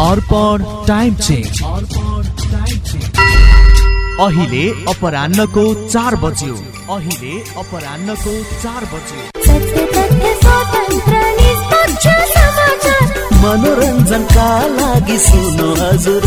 अर्पण time check अहिले अपरान्नको चार बज्यो। अहिले अपरान्नको चार बज्यो। मनोरञ्जनका लागि सुन्नु हजुर।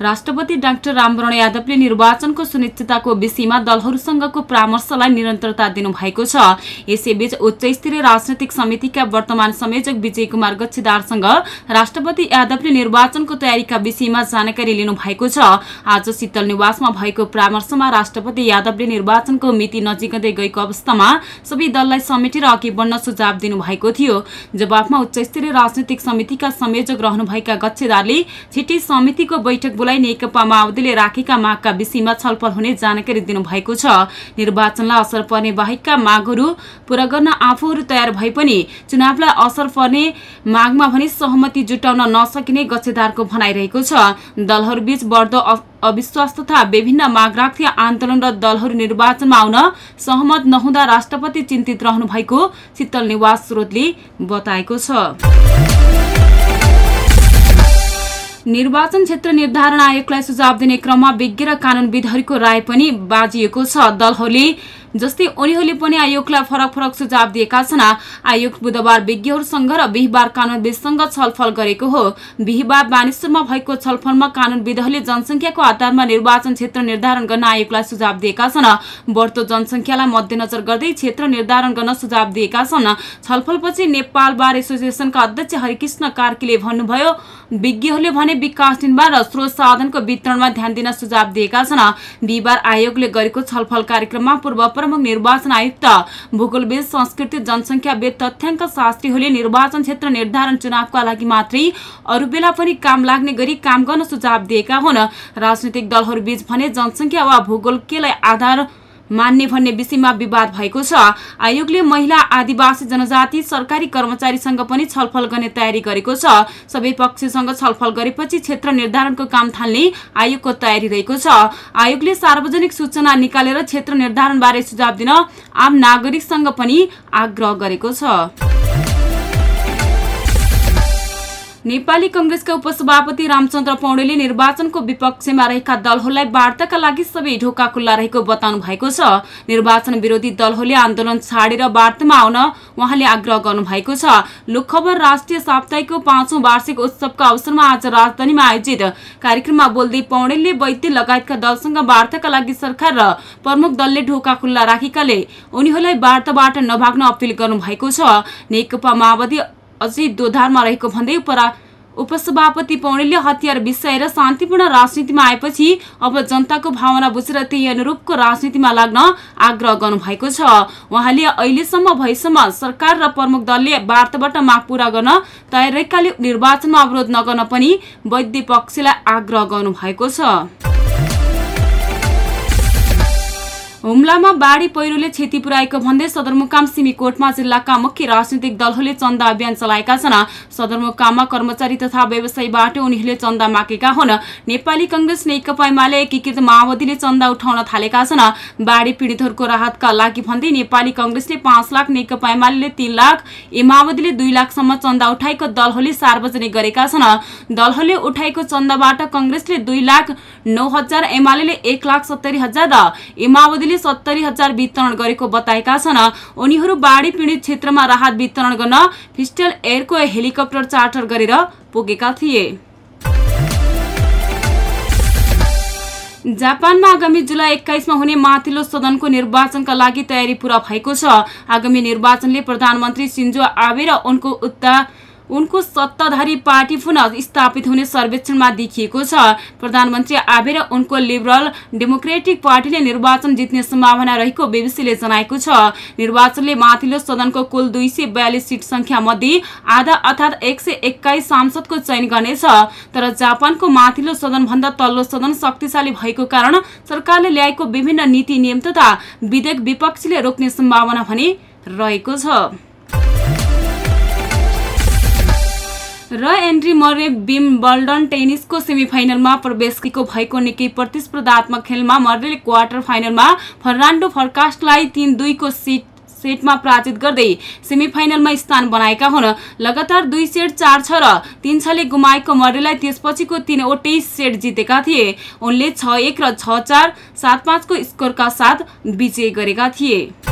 राष्ट्रपति डाक्टर रामवरण यादवले निर्वाचनको सुनिश्चितताको विषयमा दलहरूसँगको परामर्शलाई निरन्तरता दिनुभएको छ। यसैबीच उच्च स्तरीय राजनैतिक समितिका वर्तमान संयोजक विजय कुमार गच्छिदारसँग राष्ट्रपति यादवले निर्वाचनको तयारीका विषयमा जानकारी लिनुभएको छ। आज शीतल निवासमा भएको परामर्शमा राष्ट्रपति यादवले निर्वाचनको मिति नजिकै गएको अवस्थामा सबै दललाई समेटेर अघि बढ्न सुझाव दिनुभएको थियो। जवाफमा उच्च स्तरीय राजनैतिक समितिका संयोजक रहनुभएका गच्छेदारले छिट्टै समितिको बैठक बोलाई नेकपा माओवादीले राखेका मागका विषयमा छलफल हुने जानकारी दिनुभएको छ। निर्वाचनलाई असर पर्ने बाहेकका मागहरू पूरा गर्न आफूहरू तयार भए पनि चुनावलाई असर पर्ने मागमा भने सहमति जुटाउन नसकिने गच्छेदारको भनाइरहेको छ। दलहरूबीच बढ्दो अविश्वास तथा विभिन्न माग राख्दै आन्दोलन र दलहरू निर्वाचनमा आउन सहमत नहुँदा राष्ट्रपति चिन्तित रहनु भएको शीतल निवास स्रोतले बताएको छ। निर्वाचन क्षेत्र निर्धारण आयोगलाई सुझाव दिने क्रममा विज्ञ र कानूनविदहरूको राय पनि बाजिएको छ। दलहरूले जस्तै उनीहरूले पनि आयोगलाई फरक फरक सुझाव दिएका छन्। आयोग बुधबार विज्ञहरूसँग र बिहिबार कानूनविदसँग छलफल गरेको हो। बिहिबार बानेश्वरमा भएको छलफलमा कानूनविदहरूले जनसङ्ख्याको आधारमा निर्वाचन क्षेत्र निर्धारण गर्न आयोगलाई सुझाव दिएका छन्। बढ्दो जनसङ्ख्यालाई मध्यनजर गर्दै क्षेत्र निर्धारण गर्न सुझाव दिएका छन्। छलफलपछि नेपाल बार एसोसिएसनका अध्यक्ष हरिकृष्ण कार्कीले भन्नुभयो विज्ञहरूले भने विकास निर्माण र स्रोत साधनको वितरणमा ध्यान दिन सुझाव दिएका छन्। बिहिबार आयोगले गरेको छलफल कार्यक्रममा पूर्व प्रमुख निर्वाचन आयुक्त भूगोलविद संस्कृति जनसङ्ख्याविद तथ्याङ्क शास्त्रीहरूले निर्वाचन क्षेत्र निर्धारण चुनावका लागि मात्रै अरू बेला पनि काम लाग्ने गरी काम गर्न सुझाव दिएका हुन्। राजनैतिक दलहरूबीच भने जनसङ्ख्या वा भूगोल केलाई आधार मान्ने भन्ने विषयमा विवाद भएको छ। आयोगले महिला आदिवासी जनजाति सरकारी कर्मचारीसँग पनि छलफल गर्ने तयारी गरेको छ। सबै पक्षसँग छलफल गरेपछि क्षेत्र निर्धारणको काम थाल्ने आयोगको तयारी रहेको छ। आयोगले सार्वजनिक सूचना निकालेर क्षेत्र निर्धारणबारे सुझाव दिन आम नागरिकसँग पनि आग्रह गरेको छ। नेपाली कंग्रेसका उपसभापति रामचन्द्र पौडेलले निर्वाचनको विपक्षमा रहेका दलहरूलाई वार्ताका लागि सबै ढोका खुल्ला रहेको बताउनु भएको छ। निर्वाचन विरोधी दलहरूले आन्दोलन छाडेर वार्तामा आउन उहाँले आग्रह गर्नु भएको छ। लोकखबर राष्ट्रिय साप्ताहिकको पाँचौं वार्षिक उत्सवका अवसरमा आज राजधानीमा आयोजित कार्यक्रममा बोल्दै पौडेलले वैद्य लगायतका दलसँग वार्ताका लागि सरकार र प्रमुख दलले ढोका खुल्ला राखेकाले उनीहरूलाई वार्ताबाट नभाग्न अपिल गर्नु भएको छ। नेकपा माओवादी अझै दोधारमा रहेको भन्दै उपरा उपसभापति पौडेलले हतियार बिसाएर शान्तिपूर्ण राजनीतिमा आएपछि अब जनताको भावना बुझेर त्यही अनुरूपको राजनीतिमा लाग्न आग्रह गर्नुभएको छ। उहाँले अहिलेसम्म भएसम्म सरकार र प्रमुख दलले वार्ताबाट माग पूरा गर्न तयार रहेकाले निर्वाचनमा अवरोध नगर्न पनि वैद्य पक्षलाई आग्रह गर्नुभएको छ। हुम्लामा बाढी पहिरोले क्षति पुर्याएको भन्दै सदरमुकाम सिमीकोटमा जिल्लाका मुख्य राजनीतिक दलहरूले चन्दा अभियान चलाएका छन्। सदरमुकाममा कर्मचारी तथा व्यवसायीबाट उनीहरूले चन्दा मागेका हुन्। नेपाली कंग्रेस नेकपा एमाले एकीकृत माओवादीले चन्दा उठाउन थालेका छन्। बाढी पीडितहरूको राहतका लागि भन्दै नेपाली कंग्रेसले पाँच लाख नेकपा एमाले तीन लाख ए माओवादीले दुई लाखसम्म चन्दा उठाएको दलहरूले सार्वजनिक गरेका छन्। दलहरूले उठाएको चन्दाबाट कंग्रेसले दुई लाख नौ हजार एमाले एक लाख सत्तरी हजार र ए सत्तरी हजार वितरण गरेको बताएका छन्। उनीहरू बाढी पीडित क्षेत्रमा राहत वितरण गर्न फिस्टल एयरको हेलिकप्टर चार्टर गरेर पुगेका थिए। जापानमा आगामी जुलाई एक्काइसमा हुने माथिल्लो सदनको निर्वाचनका लागि तयारी पूरा भएको छ। आगामी निर्वाचनले प्रधानमन्त्री सिन्जो आबे र उनको उत्ता उनको सत्ताधारी पार्टी पुनः स्थापित हुने सर्वेक्षणमा देखिएको छ। प्रधानमन्त्री आबे र उनको लिबरल डेमोक्रेटिक पार्टीले निर्वाचन जित्ने सम्भावना रहेको बीबीसीले जनाएको छ। निर्वाचनले माथिल्लो सदनको कुल दुई सय बयालिस सिट संख्या मध्ये आधा अर्थात् एक सय एक्काइस सांसदको चयन गर्नेछ। तर जापानको माथिल्लो सदन भन्दा तल्लो सदन शक्तिशाली भएको कारण सरकारले ल्याएको विभिन्न नीति नियम तथा विधेयक विपक्षीले रोक्ने सम्भावना भने रहेको छ। र एन्ड्री मरे विम्बल्डन टेनिसको सेमिफाइनलमा प्रवेश भएको निकै प्रतिस्पर्धात्मक खेलमा मर्रेले क्वार्टर फाइनलमा फर्नान्डो फर्कास्टलाई तीन दुईको सिट सेटमा पराजित गर्दै सेमिफाइनलमा स्थान बनाएका हुन्। लगातार दुई सेट चार छ र तीन छले गुमाएको मर्रेलाई त्यसपछिको तीनवटै सेट जितेका थिए। उनले छ एक र छ चार सात पाँचको स्कोरका साथ विजय गरेका थिए।